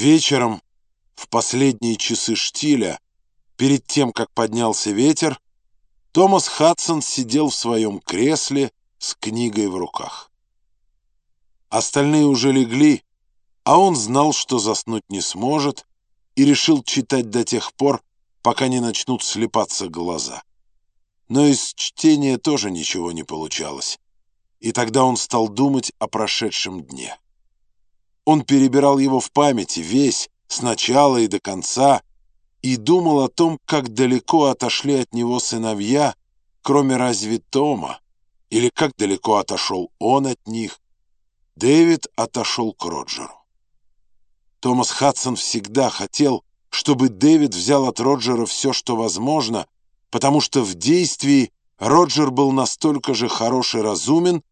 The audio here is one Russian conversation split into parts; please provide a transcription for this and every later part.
Вечером, в последние часы штиля, перед тем, как поднялся ветер, Томас Хадсон сидел в своем кресле с книгой в руках. Остальные уже легли, а он знал, что заснуть не сможет, и решил читать до тех пор, пока не начнут слепаться глаза. Но из чтения тоже ничего не получалось, и тогда он стал думать о прошедшем дне. Он перебирал его в памяти весь, с начала и до конца, и думал о том, как далеко отошли от него сыновья, кроме разве Тома, или как далеко отошел он от них. Дэвид отошел к Роджеру. Томас Хадсон всегда хотел, чтобы Дэвид взял от Роджера все, что возможно, потому что в действии Роджер был настолько же хорош и разумен,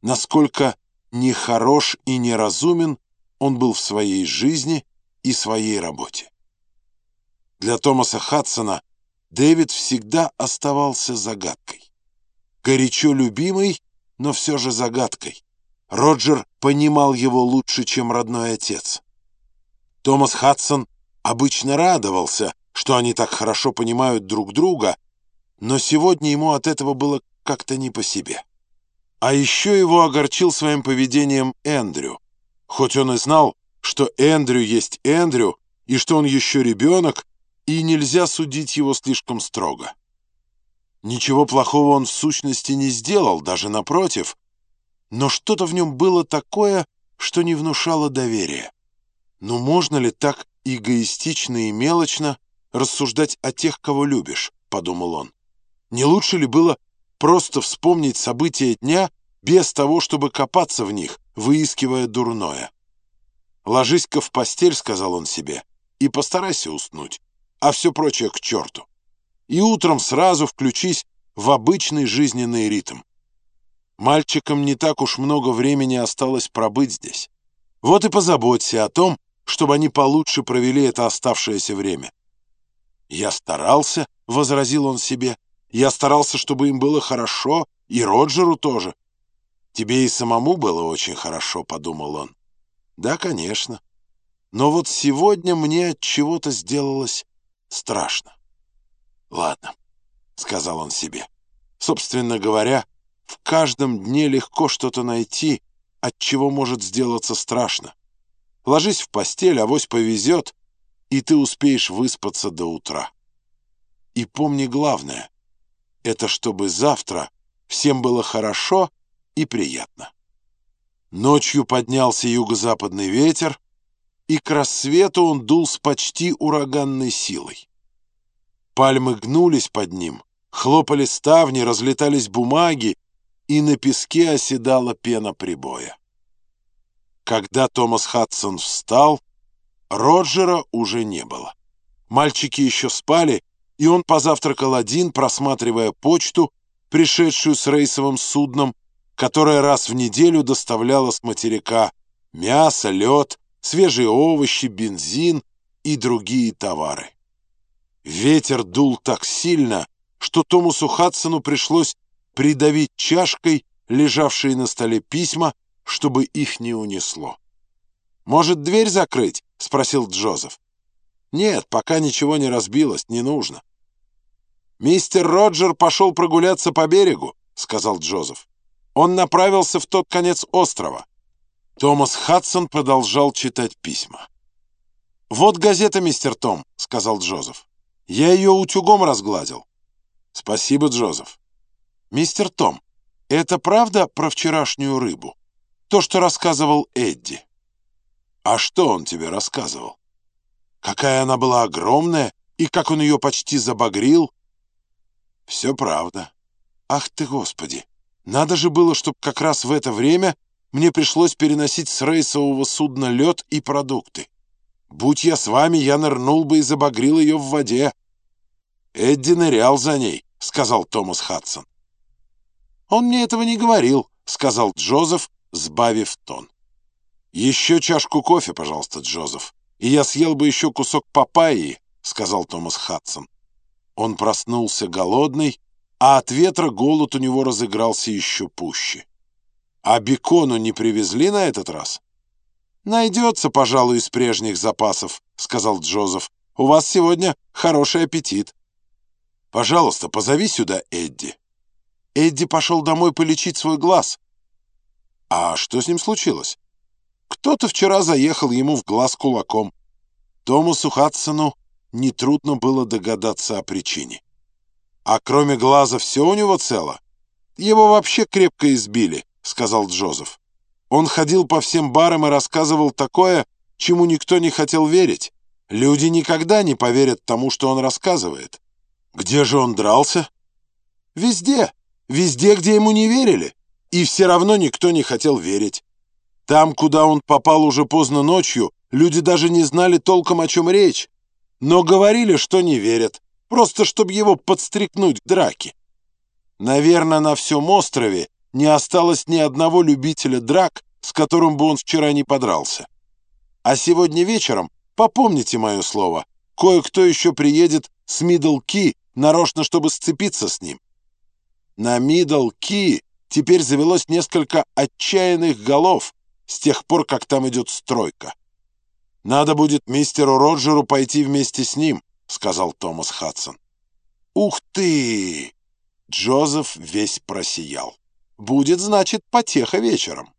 насколько нехорош и неразумен он был в своей жизни и своей работе. Для Томаса Хадсона Дэвид всегда оставался загадкой. Горячо любимый, но все же загадкой. Роджер понимал его лучше, чем родной отец. Томас Хадсон обычно радовался, что они так хорошо понимают друг друга, но сегодня ему от этого было как-то не по себе. А еще его огорчил своим поведением Эндрю, хоть он и знал, что Эндрю есть Эндрю, и что он еще ребенок, и нельзя судить его слишком строго. Ничего плохого он в сущности не сделал, даже напротив, но что-то в нем было такое, что не внушало доверия. Ну можно ли так эгоистично и мелочно рассуждать о тех, кого любишь, подумал он. Не лучше ли было просто вспомнить события дня без того, чтобы копаться в них, выискивая дурное. «Ложись-ка в постель», — сказал он себе, — «и постарайся уснуть, а все прочее к черту. И утром сразу включись в обычный жизненный ритм. Мальчикам не так уж много времени осталось пробыть здесь. Вот и позаботься о том, чтобы они получше провели это оставшееся время. «Я старался», — возразил он себе, — «я старался, чтобы им было хорошо, и Роджеру тоже. «Тебе и самому было очень хорошо», — подумал он. «Да, конечно. Но вот сегодня мне от чего-то сделалось страшно». «Ладно», — сказал он себе. «Собственно говоря, в каждом дне легко что-то найти, от чего может сделаться страшно. Ложись в постель, авось повезет, и ты успеешь выспаться до утра. И помни главное — это чтобы завтра всем было хорошо и приятно. Ночью поднялся юго-западный ветер, и к рассвету он дул с почти ураганной силой. Пальмы гнулись под ним, хлопали ставни, разлетались бумаги, и на песке оседала пена прибоя. Когда Томас Хадсон встал, Роджера уже не было. Мальчики еще спали, и он позавтракал один, просматривая почту, пришедшую с рейсовым судном, которая раз в неделю доставляла с материка мясо, лед, свежие овощи, бензин и другие товары. Ветер дул так сильно, что Томасу Хадсону пришлось придавить чашкой лежавшие на столе письма, чтобы их не унесло. «Может, дверь закрыть?» — спросил Джозеф. «Нет, пока ничего не разбилось, не нужно». «Мистер Роджер пошел прогуляться по берегу», — сказал Джозеф. Он направился в тот конец острова. Томас Хадсон продолжал читать письма. «Вот газета, мистер Том», — сказал Джозеф. «Я ее утюгом разгладил». «Спасибо, Джозеф». «Мистер Том, это правда про вчерашнюю рыбу? То, что рассказывал Эдди?» «А что он тебе рассказывал?» «Какая она была огромная, и как он ее почти забагрил?» «Все правда». «Ах ты, Господи!» Надо же было, чтобы как раз в это время мне пришлось переносить с рейсового судна лед и продукты. Будь я с вами, я нырнул бы и забагрил ее в воде. Эдди нырял за ней, — сказал Томас Хадсон. Он мне этого не говорил, — сказал Джозеф, сбавив тон. Еще чашку кофе, пожалуйста, Джозеф, и я съел бы еще кусок папайи, — сказал Томас Хадсон. Он проснулся голодный, а от ветра голод у него разыгрался еще пуще. А бекону не привезли на этот раз? «Найдется, пожалуй, из прежних запасов», — сказал Джозеф. «У вас сегодня хороший аппетит». «Пожалуйста, позови сюда Эдди». Эдди пошел домой полечить свой глаз. А что с ним случилось? Кто-то вчера заехал ему в глаз кулаком. Томасу Хадсону нетрудно было догадаться о причине. А кроме глаза все у него цело? Его вообще крепко избили, сказал Джозеф. Он ходил по всем барам и рассказывал такое, чему никто не хотел верить. Люди никогда не поверят тому, что он рассказывает. Где же он дрался? Везде. Везде, где ему не верили. И все равно никто не хотел верить. Там, куда он попал уже поздно ночью, люди даже не знали толком, о чем речь. Но говорили, что не верят, просто чтобы его подстрекнуть к драке. Наверное, на всем острове не осталось ни одного любителя драк, с которым бы он вчера не подрался. А сегодня вечером, попомните мое слово, кое-кто еще приедет с Мидл-Ки, нарочно, чтобы сцепиться с ним. На Мидл-Ки теперь завелось несколько отчаянных голов с тех пор, как там идет стройка. «Надо будет мистеру Роджеру пойти вместе с ним», — сказал Томас Хадсон. «Ух ты!» Джозеф весь просиял. «Будет, значит, потеха вечером».